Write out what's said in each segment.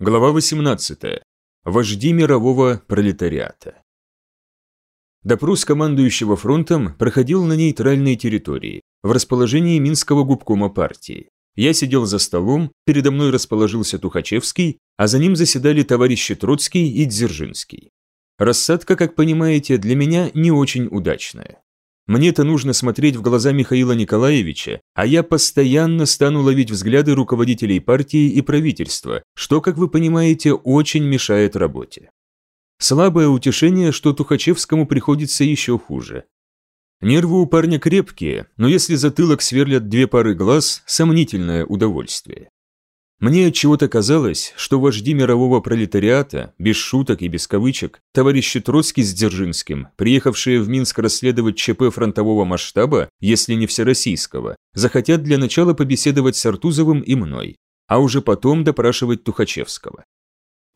Глава 18. Вожди мирового пролетариата. Допрос командующего фронтом проходил на нейтральной территории, в расположении Минского губкома партии. Я сидел за столом, передо мной расположился Тухачевский, а за ним заседали товарищи Троцкий и Дзержинский. Рассадка, как понимаете, для меня не очень удачная. Мне-то нужно смотреть в глаза Михаила Николаевича, а я постоянно стану ловить взгляды руководителей партии и правительства, что, как вы понимаете, очень мешает работе. Слабое утешение, что Тухачевскому приходится еще хуже. Нервы у парня крепкие, но если затылок сверлят две пары глаз, сомнительное удовольствие. Мне чего-то казалось, что вожди мирового пролетариата, без шуток и без кавычек, товарищи Троцкий с Дзержинским, приехавшие в Минск расследовать ЧП фронтового масштаба, если не всероссийского, захотят для начала побеседовать с Артузовым и мной, а уже потом допрашивать Тухачевского.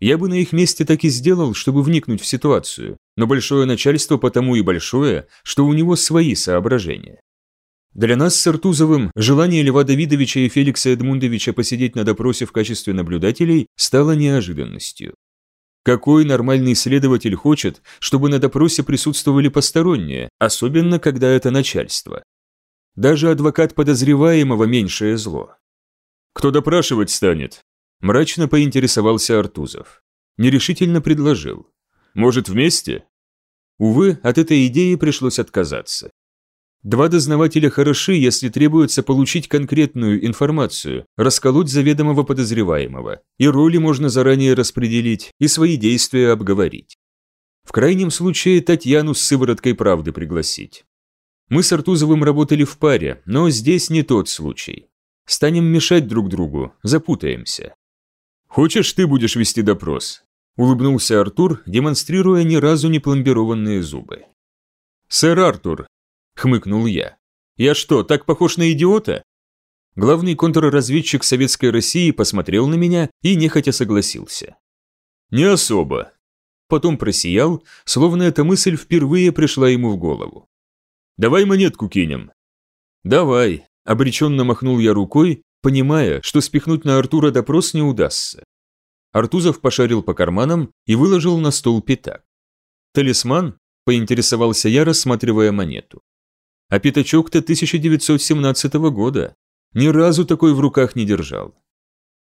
Я бы на их месте так и сделал, чтобы вникнуть в ситуацию, но большое начальство потому и большое, что у него свои соображения. Для нас с Артузовым желание Льва Давидовича и Феликса Эдмундовича посидеть на допросе в качестве наблюдателей стало неожиданностью. Какой нормальный следователь хочет, чтобы на допросе присутствовали посторонние, особенно когда это начальство? Даже адвокат подозреваемого меньшее зло. «Кто допрашивать станет?» Мрачно поинтересовался Артузов. Нерешительно предложил. «Может, вместе?» Увы, от этой идеи пришлось отказаться. Два дознавателя хороши, если требуется получить конкретную информацию, расколоть заведомого подозреваемого, и роли можно заранее распределить, и свои действия обговорить. В крайнем случае Татьяну с сывороткой правды пригласить. Мы с Артузовым работали в паре, но здесь не тот случай. Станем мешать друг другу, запутаемся. «Хочешь, ты будешь вести допрос?» – улыбнулся Артур, демонстрируя ни разу не пломбированные зубы. «Сэр Артур, хмыкнул я. «Я что, так похож на идиота?» Главный контрразведчик Советской России посмотрел на меня и нехотя согласился. «Не особо». Потом просиял, словно эта мысль впервые пришла ему в голову. «Давай монетку кинем». «Давай», – обреченно махнул я рукой, понимая, что спихнуть на Артура допрос не удастся. Артузов пошарил по карманам и выложил на стол пятак. «Талисман?» – поинтересовался я, рассматривая монету. А пятачок-то 1917 года. Ни разу такой в руках не держал.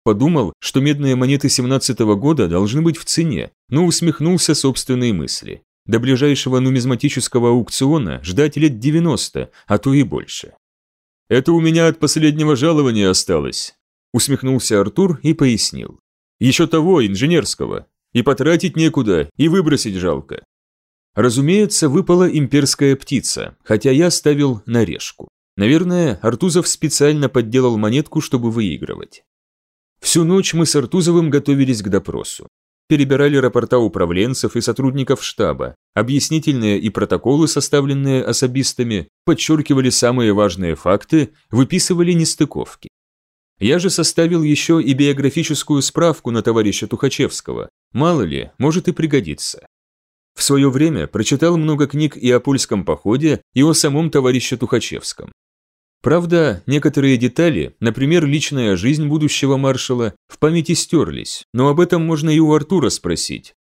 Подумал, что медные монеты 17 года должны быть в цене, но усмехнулся собственной мысли. До ближайшего нумизматического аукциона ждать лет 90, а то и больше. «Это у меня от последнего жалования осталось», усмехнулся Артур и пояснил. «Еще того, инженерского. И потратить некуда, и выбросить жалко. Разумеется, выпала имперская птица, хотя я ставил на решку. Наверное, Артузов специально подделал монетку, чтобы выигрывать. Всю ночь мы с Артузовым готовились к допросу. Перебирали рапорта управленцев и сотрудников штаба, объяснительные и протоколы, составленные особистами, подчеркивали самые важные факты, выписывали нестыковки. Я же составил еще и биографическую справку на товарища Тухачевского. Мало ли, может и пригодится. В свое время прочитал много книг и о польском походе, и о самом товарище Тухачевском. Правда, некоторые детали, например, личная жизнь будущего маршала, в памяти стерлись, но об этом можно и у Артура спросить.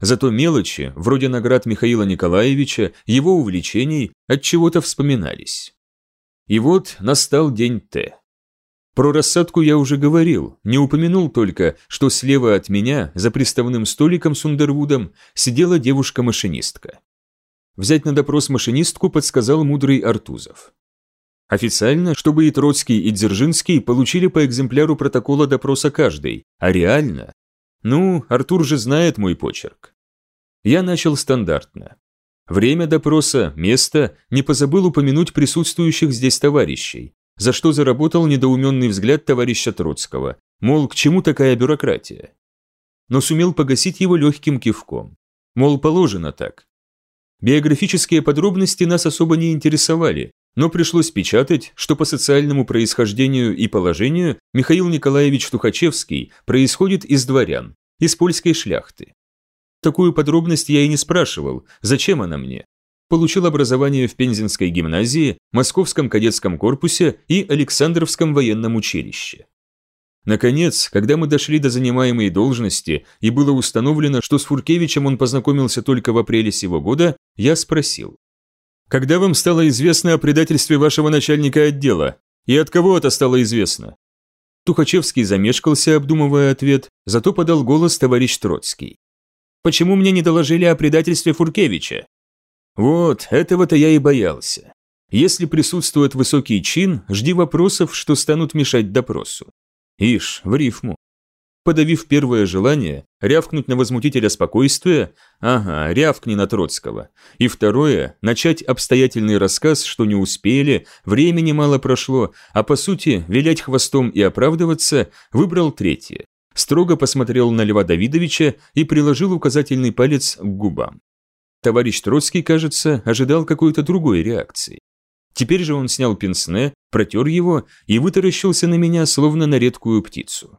Зато мелочи, вроде наград Михаила Николаевича, его увлечений, от чего-то вспоминались. И вот настал день Т. Про рассадку я уже говорил, не упомянул только, что слева от меня, за приставным столиком с Ундервудом, сидела девушка-машинистка. Взять на допрос машинистку подсказал мудрый Артузов. Официально, чтобы и Троцкий, и Дзержинский получили по экземпляру протокола допроса каждый, а реально? Ну, Артур же знает мой почерк. Я начал стандартно. Время допроса, место, не позабыл упомянуть присутствующих здесь товарищей, за что заработал недоуменный взгляд товарища Троцкого, мол, к чему такая бюрократия. Но сумел погасить его легким кивком. Мол, положено так. Биографические подробности нас особо не интересовали, но пришлось печатать, что по социальному происхождению и положению Михаил Николаевич Тухачевский происходит из дворян, из польской шляхты. Такую подробность я и не спрашивал, зачем она мне, получил образование в Пензенской гимназии, Московском кадетском корпусе и Александровском военном училище. Наконец, когда мы дошли до занимаемой должности и было установлено, что с Фуркевичем он познакомился только в апреле сего года, я спросил. «Когда вам стало известно о предательстве вашего начальника отдела? И от кого это стало известно?» Тухачевский замешкался, обдумывая ответ, зато подал голос товарищ Троцкий. «Почему мне не доложили о предательстве Фуркевича?» «Вот, этого-то я и боялся. Если присутствует высокий чин, жди вопросов, что станут мешать допросу. Ишь, в рифму. Подавив первое желание, рявкнуть на возмутителя спокойствия, ага, рявкни на Троцкого. И второе, начать обстоятельный рассказ, что не успели, времени мало прошло, а по сути, вилять хвостом и оправдываться, выбрал третье. Строго посмотрел на Льва Давидовича и приложил указательный палец к губам. Товарищ Троцкий, кажется, ожидал какой-то другой реакции. Теперь же он снял пенсне, протер его и вытаращился на меня, словно на редкую птицу.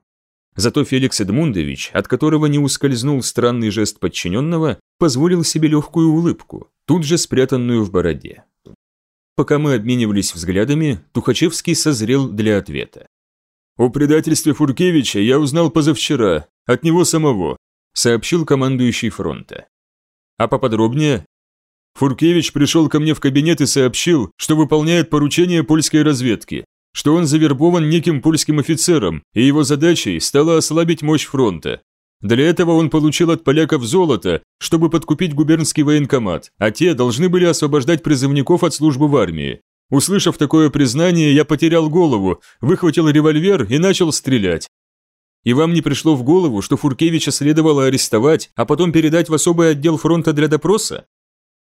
Зато Феликс Эдмундович, от которого не ускользнул странный жест подчиненного, позволил себе легкую улыбку, тут же спрятанную в бороде. Пока мы обменивались взглядами, Тухачевский созрел для ответа. «О предательстве Фуркевича я узнал позавчера, от него самого», сообщил командующий фронта. «А поподробнее?» Фуркевич пришел ко мне в кабинет и сообщил, что выполняет поручение польской разведки, что он завербован неким польским офицером, и его задачей стало ослабить мощь фронта. Для этого он получил от поляков золото, чтобы подкупить губернский военкомат, а те должны были освобождать призывников от службы в армии. Услышав такое признание, я потерял голову, выхватил револьвер и начал стрелять. И вам не пришло в голову, что Фуркевича следовало арестовать, а потом передать в особый отдел фронта для допроса?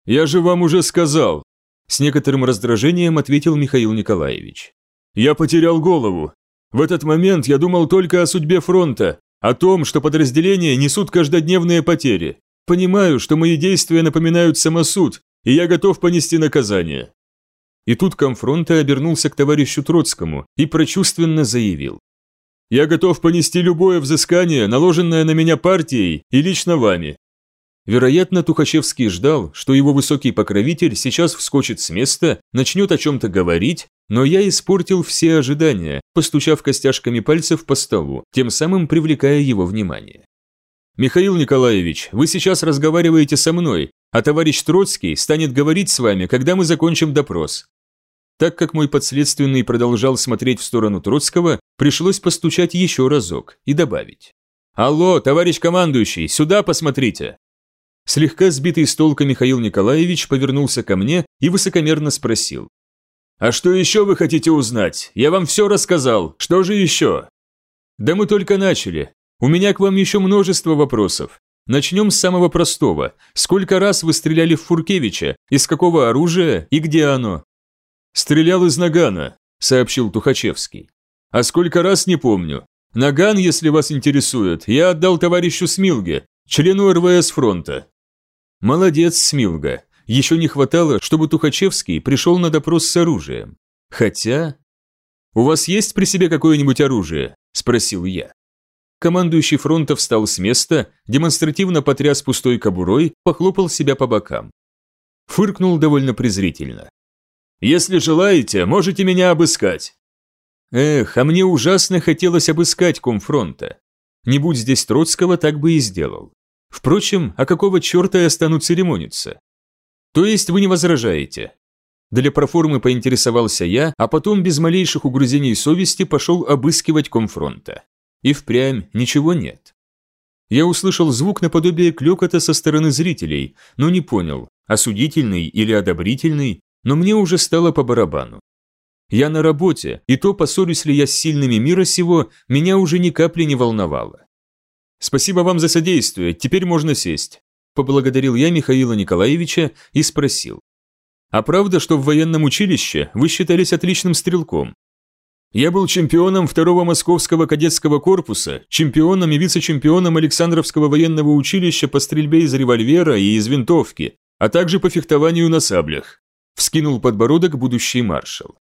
«Я же вам уже сказал!» С некоторым раздражением ответил Михаил Николаевич. «Я потерял голову. В этот момент я думал только о судьбе фронта, о том, что подразделения несут каждодневные потери. Понимаю, что мои действия напоминают самосуд, и я готов понести наказание». И тут комфронта обернулся к товарищу Троцкому и прочувственно заявил. «Я готов понести любое взыскание, наложенное на меня партией и лично вами. Вероятно, Тухачевский ждал, что его высокий покровитель сейчас вскочит с места, начнет о чем-то говорить, но я испортил все ожидания, постучав костяшками пальцев по столу, тем самым привлекая его внимание. «Михаил Николаевич, вы сейчас разговариваете со мной, а товарищ Троцкий станет говорить с вами, когда мы закончим допрос». Так как мой подследственный продолжал смотреть в сторону Троцкого, пришлось постучать еще разок и добавить. «Алло, товарищ командующий, сюда посмотрите!» Слегка сбитый с толка Михаил Николаевич повернулся ко мне и высокомерно спросил. «А что еще вы хотите узнать? Я вам все рассказал. Что же еще?» «Да мы только начали. У меня к вам еще множество вопросов. Начнем с самого простого. Сколько раз вы стреляли в Фуркевича? Из какого оружия и где оно?» «Стрелял из нагана», – сообщил Тухачевский. «А сколько раз не помню. Наган, если вас интересует, я отдал товарищу Смилге, члену РВС фронта. Молодец, Смилга. Еще не хватало, чтобы Тухачевский пришел на допрос с оружием. Хотя... «У вас есть при себе какое-нибудь оружие?» – спросил я. Командующий фронта встал с места, демонстративно потряс пустой кобурой, похлопал себя по бокам. Фыркнул довольно презрительно. «Если желаете, можете меня обыскать». Эх, а мне ужасно хотелось обыскать комфронта. Не будь здесь Троцкого, так бы и сделал. Впрочем, а какого черта я стану церемониться? То есть вы не возражаете? Для проформы поинтересовался я, а потом без малейших угрызений совести пошел обыскивать комфронта. И впрямь ничего нет. Я услышал звук наподобие клёкота со стороны зрителей, но не понял, осудительный или одобрительный, но мне уже стало по барабану. Я на работе, и то, поссорюсь ли я с сильными мира сего, меня уже ни капли не волновало. «Спасибо вам за содействие, теперь можно сесть», – поблагодарил я Михаила Николаевича и спросил. «А правда, что в военном училище вы считались отличным стрелком?» «Я был чемпионом второго московского кадетского корпуса, чемпионом и вице-чемпионом Александровского военного училища по стрельбе из револьвера и из винтовки, а также по фехтованию на саблях», – вскинул подбородок будущий маршал.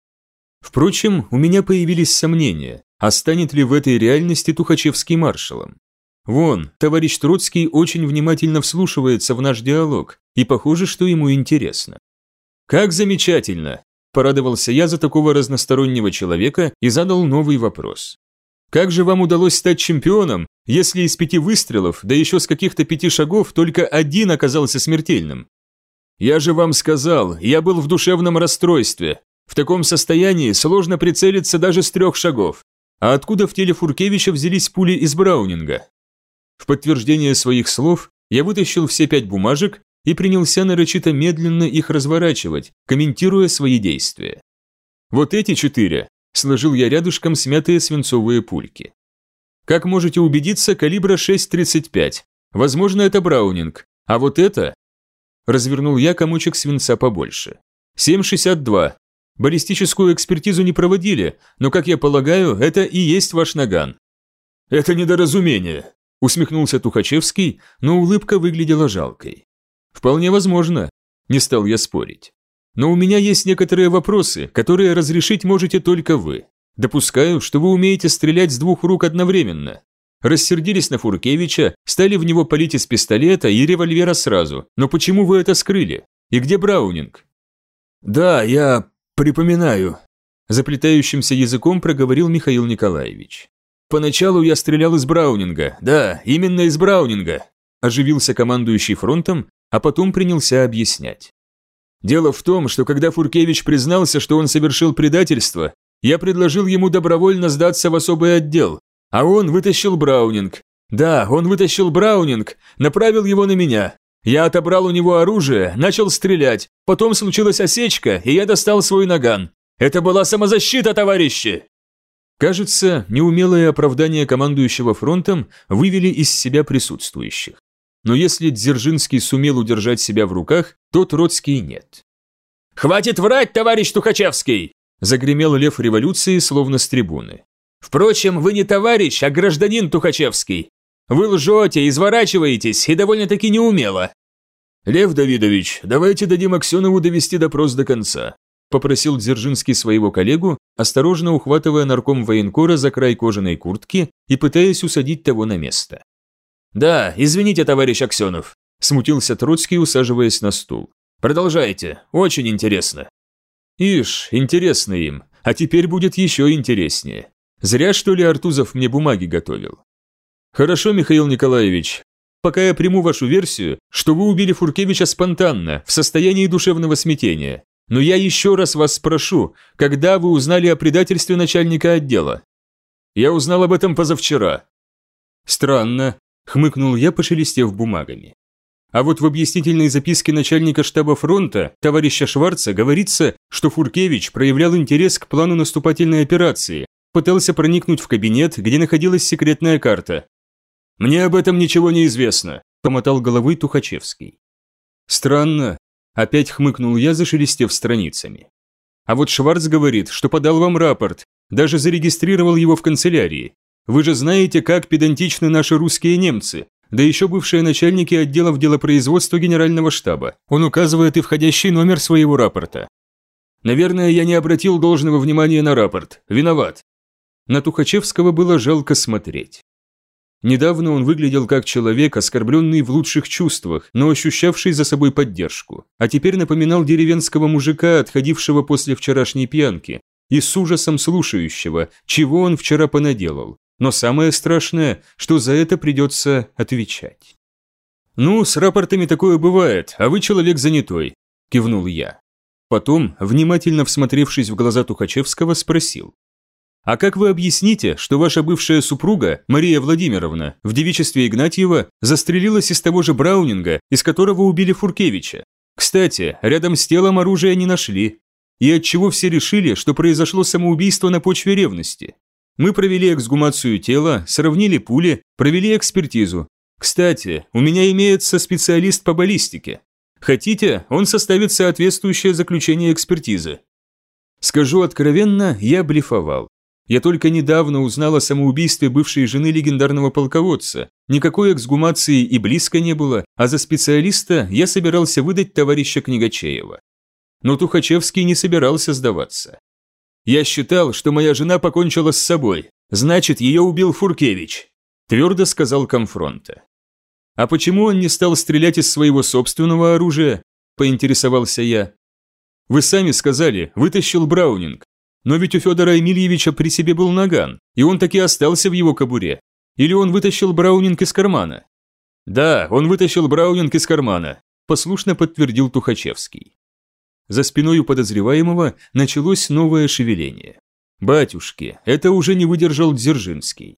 Впрочем, у меня появились сомнения, а станет ли в этой реальности Тухачевский маршалом. Вон, товарищ Троцкий очень внимательно вслушивается в наш диалог, и похоже, что ему интересно. «Как замечательно!» – порадовался я за такого разностороннего человека и задал новый вопрос. Как же вам удалось стать чемпионом, если из пяти выстрелов, да еще с каких-то пяти шагов, только один оказался смертельным? Я же вам сказал, я был в душевном расстройстве. В таком состоянии сложно прицелиться даже с трех шагов. А откуда в теле Фуркевича взялись пули из Браунинга? В подтверждение своих слов я вытащил все пять бумажек и принялся нарочито медленно их разворачивать, комментируя свои действия. Вот эти четыре сложил я рядышком смятые свинцовые пульки. Как можете убедиться, калибра 6,35. Возможно, это Браунинг. А вот это... Развернул я комочек свинца побольше. 7,62. Баллистическую экспертизу не проводили, но, как я полагаю, это и есть ваш наган. Это недоразумение, усмехнулся Тухачевский, но улыбка выглядела жалкой. Вполне возможно, не стал я спорить. Но у меня есть некоторые вопросы, которые разрешить можете только вы. Допускаю, что вы умеете стрелять с двух рук одновременно. Рассердились на Фуркевича, стали в него палить из пистолета и револьвера сразу. Но почему вы это скрыли? И где Браунинг? Да, я припоминаю. Заплетающимся языком проговорил Михаил Николаевич. Поначалу я стрелял из Браунинга. Да, именно из Браунинга. Оживился командующий фронтом, а потом принялся объяснять. Дело в том, что когда Фуркевич признался, что он совершил предательство, я предложил ему добровольно сдаться в особый отдел, а он вытащил Браунинг. Да, он вытащил Браунинг, направил его на меня. Я отобрал у него оружие, начал стрелять, потом случилась осечка, и я достал свой наган. Это была самозащита, товарищи!» Кажется, неумелое оправдание командующего фронтом вывели из себя присутствующих но если Дзержинский сумел удержать себя в руках, то Троцкий нет. «Хватит врать, товарищ Тухачевский!» загремел лев революции, словно с трибуны. «Впрочем, вы не товарищ, а гражданин Тухачевский. Вы лжете, изворачиваетесь и довольно-таки неумело». «Лев Давидович, давайте дадим Аксенову довести допрос до конца», попросил Дзержинский своего коллегу, осторожно ухватывая нарком военкора за край кожаной куртки и пытаясь усадить того на место. «Да, извините, товарищ Аксенов», – смутился Троцкий, усаживаясь на стул. «Продолжайте, очень интересно». «Ишь, интересно им, а теперь будет еще интереснее. Зря, что ли, Артузов мне бумаги готовил». «Хорошо, Михаил Николаевич, пока я приму вашу версию, что вы убили Фуркевича спонтанно, в состоянии душевного смятения. Но я еще раз вас спрошу, когда вы узнали о предательстве начальника отдела?» «Я узнал об этом позавчера». «Странно хмыкнул я, пошелестев бумагами. А вот в объяснительной записке начальника штаба фронта, товарища Шварца, говорится, что Фуркевич проявлял интерес к плану наступательной операции, пытался проникнуть в кабинет, где находилась секретная карта. «Мне об этом ничего не известно», – помотал головой Тухачевский. «Странно», – опять хмыкнул я, зашелестев страницами. «А вот Шварц говорит, что подал вам рапорт, даже зарегистрировал его в канцелярии. Вы же знаете, как педантичны наши русские немцы, да еще бывшие начальники отделов делопроизводства генерального штаба. Он указывает и входящий номер своего рапорта. Наверное, я не обратил должного внимания на рапорт. Виноват. На Тухачевского было жалко смотреть. Недавно он выглядел как человек, оскорбленный в лучших чувствах, но ощущавший за собой поддержку, а теперь напоминал деревенского мужика, отходившего после вчерашней пьянки, и с ужасом слушающего, чего он вчера понаделал, но самое страшное, что за это придется отвечать. «Ну, с рапортами такое бывает, а вы человек занятой», – кивнул я. Потом, внимательно всмотревшись в глаза Тухачевского, спросил. «А как вы объясните, что ваша бывшая супруга, Мария Владимировна, в девичестве Игнатьева застрелилась из того же Браунинга, из которого убили Фуркевича? Кстати, рядом с телом оружия не нашли. И отчего все решили, что произошло самоубийство на почве ревности? Мы провели эксгумацию тела, сравнили пули, провели экспертизу. Кстати, у меня имеется специалист по баллистике. Хотите, он составит соответствующее заключение экспертизы. Скажу откровенно, я блефовал. Я только недавно узнал о самоубийстве бывшей жены легендарного полководца. Никакой эксгумации и близко не было, а за специалиста я собирался выдать товарища Книгачеева. Но Тухачевский не собирался сдаваться. Я считал, что моя жена покончила с собой. Значит, ее убил Фуркевич», – твердо сказал Комфронта. «А почему он не стал стрелять из своего собственного оружия?» – поинтересовался я. «Вы сами сказали, вытащил Браунинг. Но ведь у Федора Емельевича при себе был наган, и он таки остался в его кобуре. Или он вытащил Браунинг из кармана? Да, он вытащил Браунинг из кармана, послушно подтвердил Тухачевский. За спиной у подозреваемого началось новое шевеление. Батюшки, это уже не выдержал Дзержинский.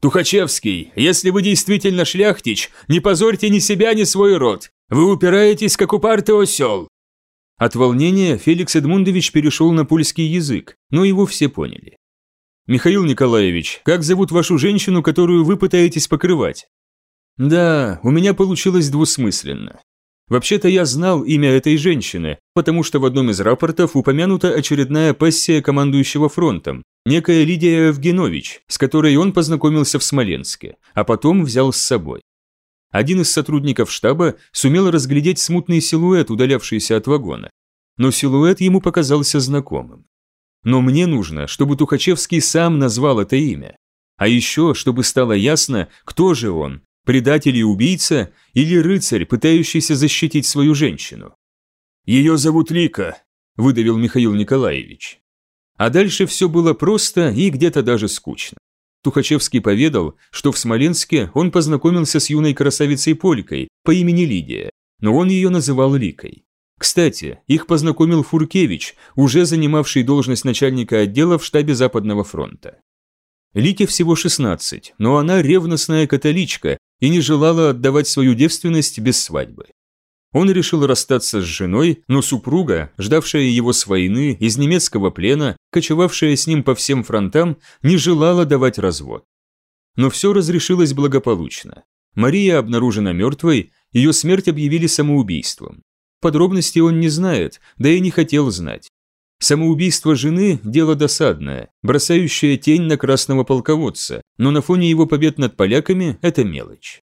«Тухачевский, если вы действительно шляхтич, не позорьте ни себя, ни свой род. Вы упираетесь, как упартый осел». От волнения Феликс Эдмундович перешел на польский язык, но его все поняли. «Михаил Николаевич, как зовут вашу женщину, которую вы пытаетесь покрывать?» «Да, у меня получилось двусмысленно. Вообще-то я знал имя этой женщины, потому что в одном из рапортов упомянута очередная пассия командующего фронтом, некая Лидия Евгенович, с которой он познакомился в Смоленске, а потом взял с собой. Один из сотрудников штаба сумел разглядеть смутный силуэт, удалявшийся от вагона. Но силуэт ему показался знакомым. Но мне нужно, чтобы Тухачевский сам назвал это имя. А еще, чтобы стало ясно, кто же он, Предатель и убийца или рыцарь, пытающийся защитить свою женщину? «Ее зовут Лика», – выдавил Михаил Николаевич. А дальше все было просто и где-то даже скучно. Тухачевский поведал, что в Смоленске он познакомился с юной красавицей Полькой по имени Лидия, но он ее называл Ликой. Кстати, их познакомил Фуркевич, уже занимавший должность начальника отдела в штабе Западного фронта. Лике всего 16, но она ревностная католичка и не желала отдавать свою девственность без свадьбы. Он решил расстаться с женой, но супруга, ждавшая его с войны, из немецкого плена, кочевавшая с ним по всем фронтам, не желала давать развод. Но все разрешилось благополучно. Мария обнаружена мертвой, ее смерть объявили самоубийством. Подробностей он не знает, да и не хотел знать. Самоубийство жены – дело досадное, бросающее тень на красного полководца, но на фоне его побед над поляками – это мелочь.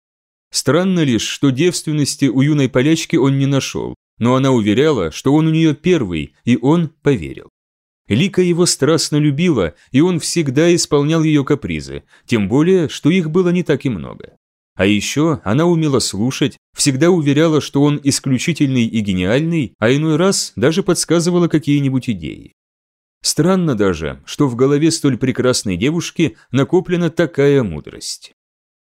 Странно лишь, что девственности у юной полячки он не нашел, но она уверяла, что он у нее первый, и он поверил. Лика его страстно любила, и он всегда исполнял ее капризы, тем более, что их было не так и много. А еще она умела слушать, всегда уверяла, что он исключительный и гениальный, а иной раз даже подсказывала какие-нибудь идеи. Странно даже, что в голове столь прекрасной девушки накоплена такая мудрость.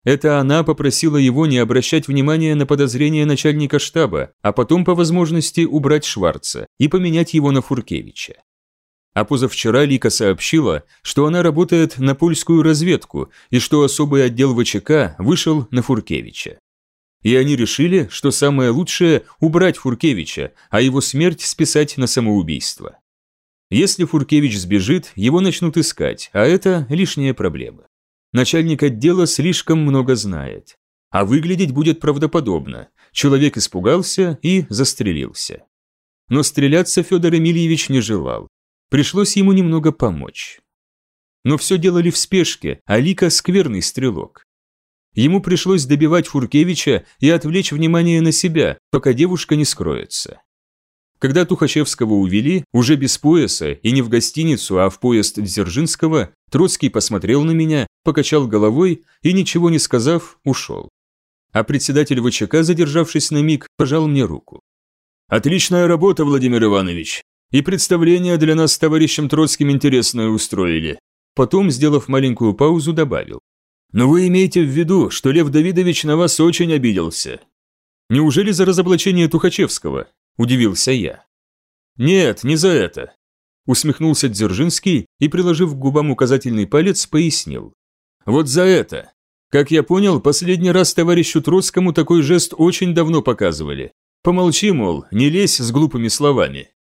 Это она попросила его не обращать внимания на подозрения начальника штаба, а потом по возможности убрать Шварца и поменять его на Фуркевича. А позавчера Лика сообщила, что она работает на польскую разведку и что особый отдел ВЧК вышел на Фуркевича. И они решили, что самое лучшее – убрать Фуркевича, а его смерть списать на самоубийство. Если Фуркевич сбежит, его начнут искать, а это лишняя проблема. Начальник отдела слишком много знает. А выглядеть будет правдоподобно. Человек испугался и застрелился. Но стреляться Федор Эмильевич не желал, Пришлось ему немного помочь. Но все делали в спешке, а Лика – скверный стрелок. Ему пришлось добивать Фуркевича и отвлечь внимание на себя, пока девушка не скроется. Когда Тухачевского увели, уже без пояса, и не в гостиницу, а в поезд Дзержинского, Троцкий посмотрел на меня, покачал головой и, ничего не сказав, ушел. А председатель ВЧК, задержавшись на миг, пожал мне руку. «Отличная работа, Владимир Иванович. И представление для нас с товарищем Троцким интересное устроили. Потом, сделав маленькую паузу, добавил. Но вы имеете в виду, что Лев Давидович на вас очень обиделся. Неужели за разоблачение Тухачевского? Удивился я. Нет, не за это. Усмехнулся Дзержинский и, приложив к губам указательный палец, пояснил. Вот за это. Как я понял, последний раз товарищу Троцкому такой жест очень давно показывали. Помолчи, мол, не лезь с глупыми словами.